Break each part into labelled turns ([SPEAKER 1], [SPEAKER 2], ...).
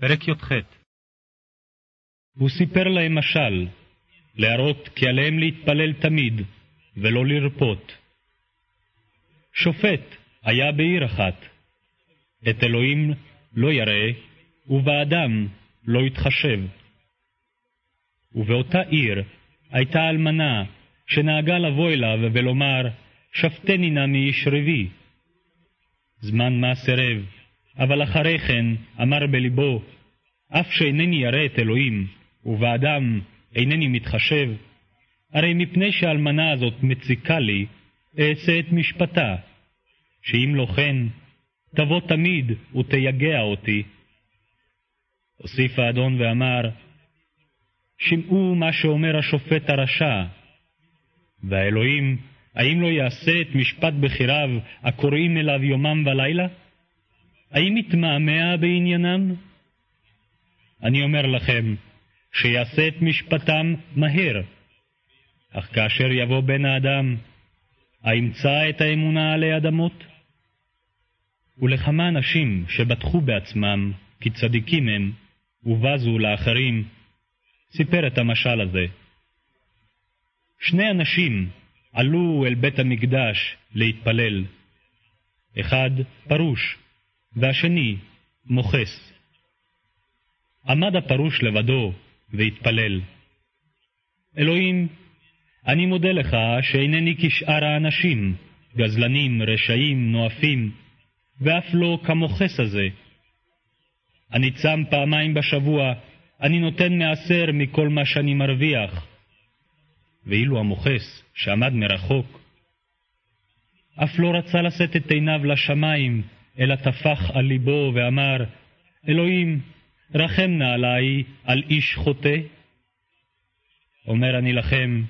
[SPEAKER 1] פרק י"ח
[SPEAKER 2] הוא סיפר להם משל, להראות כי עליהם להתפלל תמיד, ולא לרפות. שופט היה בעיר אחת. את אלוהים לא יראה, ובאדם לא יתחשב. ובאותה עיר הייתה אלמנה, שנהגה לבוא אליו ולומר, שפטני נא מאיש רבי. זמן מה סירב, אבל אחרי כן אמר בלבו, אף שאינני ירא את אלוהים, ובאדם אינני מתחשב, הרי מפני שהאלמנה הזאת מציקה לי, אעשה את משפטה, שאם לא כן, תבוא תמיד ותייגע אותי. הוסיף האדון ואמר, שמעו מה שאומר השופט הרשע, והאלוהים, האם לא יעשה את משפט בחיריו הקוראים אליו יומם ולילה? האם יתמהמה בעניינם? אני אומר לכם, שיעשה את משפטם מהר. אך כאשר יבוא בן האדם, האמצא את האמונה עלי אדמות? ולכמה אנשים שבטחו בעצמם, כי צדיקים הם, ובזו לאחרים, סיפר את המשל הזה. שני אנשים עלו אל בית המקדש להתפלל. אחד פרוש, והשני מוכס. עמד הפרוש לבדו והתפלל. אלוהים, אני מודה לך שאינני כשאר האנשים, גזלנים, רשעים, נואפים, ואף לא כמוכס הזה. אני צם פעמיים בשבוע, אני נותן מעשר מכל מה שאני מרוויח. ואילו המוכס, שעמד מרחוק, אף לא רצה לשאת את עיניו לשמיים, אלא טפח על ליבו ואמר, אלוהים, רחם נא עלי על איש חוטא. אומר אני לכם,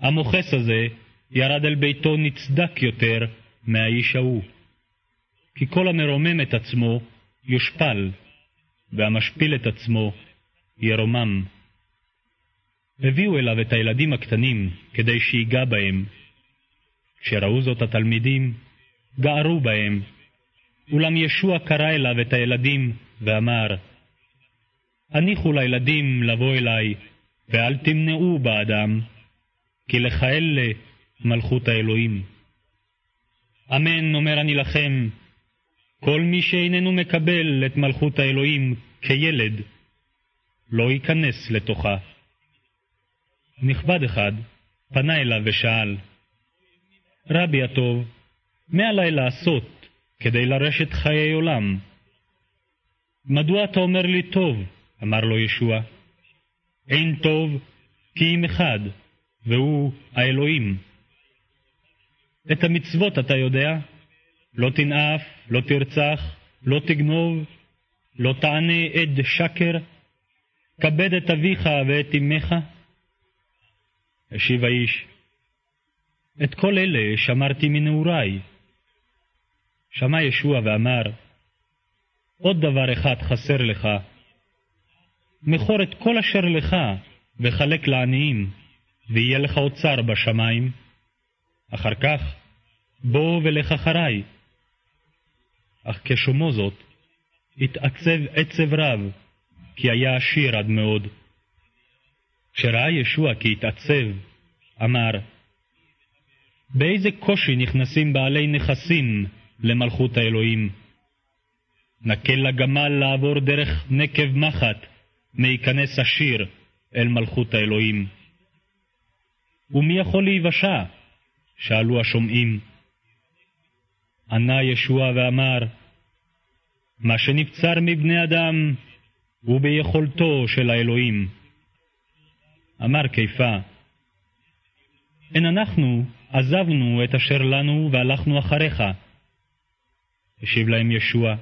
[SPEAKER 2] המוכס הזה ירד אל ביתו נצדק יותר מהאיש ההוא. כי כל המרומם את עצמו יושפל, והמשפיל את עצמו ירומם. הביאו אליו את הילדים הקטנים כדי שיגע בהם. כשראו זאת התלמידים, גערו בהם, אולם ישוע קרא אליו את הילדים ואמר, הניחו לילדים לבוא אלי, ואל תמנעו באדם, כי לך אלה מלכות האלוהים. אמן, אומר אני לכם, כל מי שאיננו מקבל את מלכות האלוהים כילד, לא ייכנס לתוכה. נכבד אחד פנה אליו ושאל, רבי הטוב, מה עלי לעשות כדי לרשת חיי עולם? מדוע אתה אומר לי טוב? אמר לו ישוע. אין טוב כי אם אחד, והוא האלוהים. את המצוות אתה יודע? לא תנאף, לא תרצח, לא תגנוב, לא תענה עד שקר, כבד את אביך ואת אמך. השיב האיש, את כל אלה שמרתי מנעורי. שמע ישוע ואמר, עוד דבר אחד חסר לך, מכור את כל אשר לך, וחלק לעניים, ויהיה לך אוצר בשמיים. אחר כך, בוא ולך אחריי. אך כשומעו זאת, התעצב עצב רב, כי היה עשיר עד מאוד. כשראה ישוע כי התעצב, אמר, באיזה קושי נכנסים בעלי נכסים למלכות האלוהים? נקל לגמל לעבור דרך נקב מחט, מייכנס עשיר אל מלכות האלוהים. ומי יכול להיוושע? שאלו השומעים. ענה ישוע ואמר, מה שנבצר מבני אדם הוא ביכולתו של האלוהים. אמר קיפה, אין אנחנו עזבנו את אשר לנו והלכנו אחריך. השיב להם ישוע,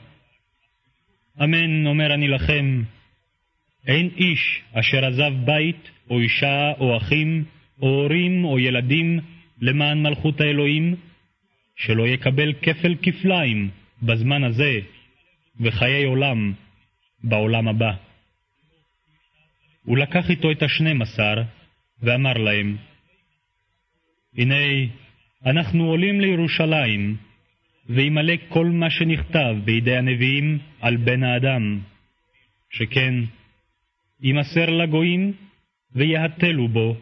[SPEAKER 2] אמן אומר אני לכם, אין איש אשר עזב בית, או אישה, או אחים, או הורים, או ילדים, למען מלכות האלוהים, שלא יקבל כפל כפליים בזמן הזה, וחיי עולם בעולם הבא. הוא לקח איתו את השנים עשר, ואמר להם, הנה, אנחנו עולים לירושלים, וימלא כל מה שנכתב בידי הנביאים על בן האדם. שכן, יימסר לגויים ויהתלו בו,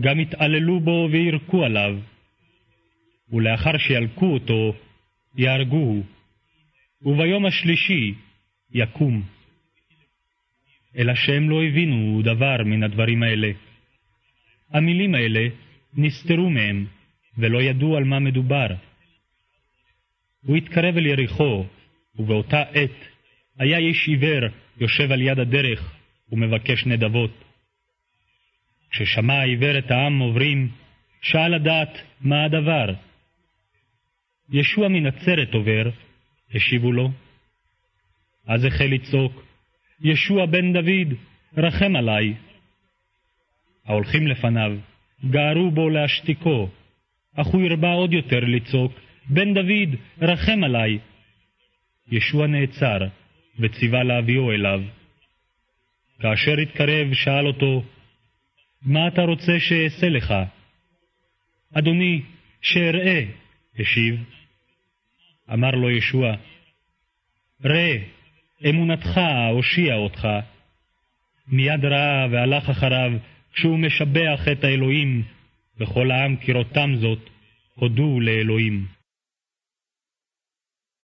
[SPEAKER 2] גם יתעללו בו וירקו עליו, ולאחר שילקו אותו, יהרגוהו, וביום השלישי יקום. אלא שהם לא הבינו דבר מן הדברים האלה. המילים האלה נסתרו מהם, ולא ידעו על מה מדובר. הוא התקרב אל יריחו, ובאותה עת היה איש עיוור יושב על יד הדרך ומבקש נדבות. כששמע העיוור את העם עוברים, שאל לדעת מה הדבר. ישוע מנצרת עובר, השיבו לו. אז החל לצעוק, ישוע בן דוד, רחם עלי. ההולכים לפניו גערו בו להשתיקו, אך הוא הרבה עוד יותר לצעוק, בן דוד, רחם עלי. ישוע נעצר, וציווה להביאו אליו. כאשר התקרב, שאל אותו, מה אתה רוצה שאעשה לך? אדוני, שאראה, השיב. אמר לו ישוע, ראה, אמונתך הושיע אותך. מיד ראה והלך אחריו, כשהוא משבח את האלוהים, וכל העם כראותם זאת, הודו לאלוהים.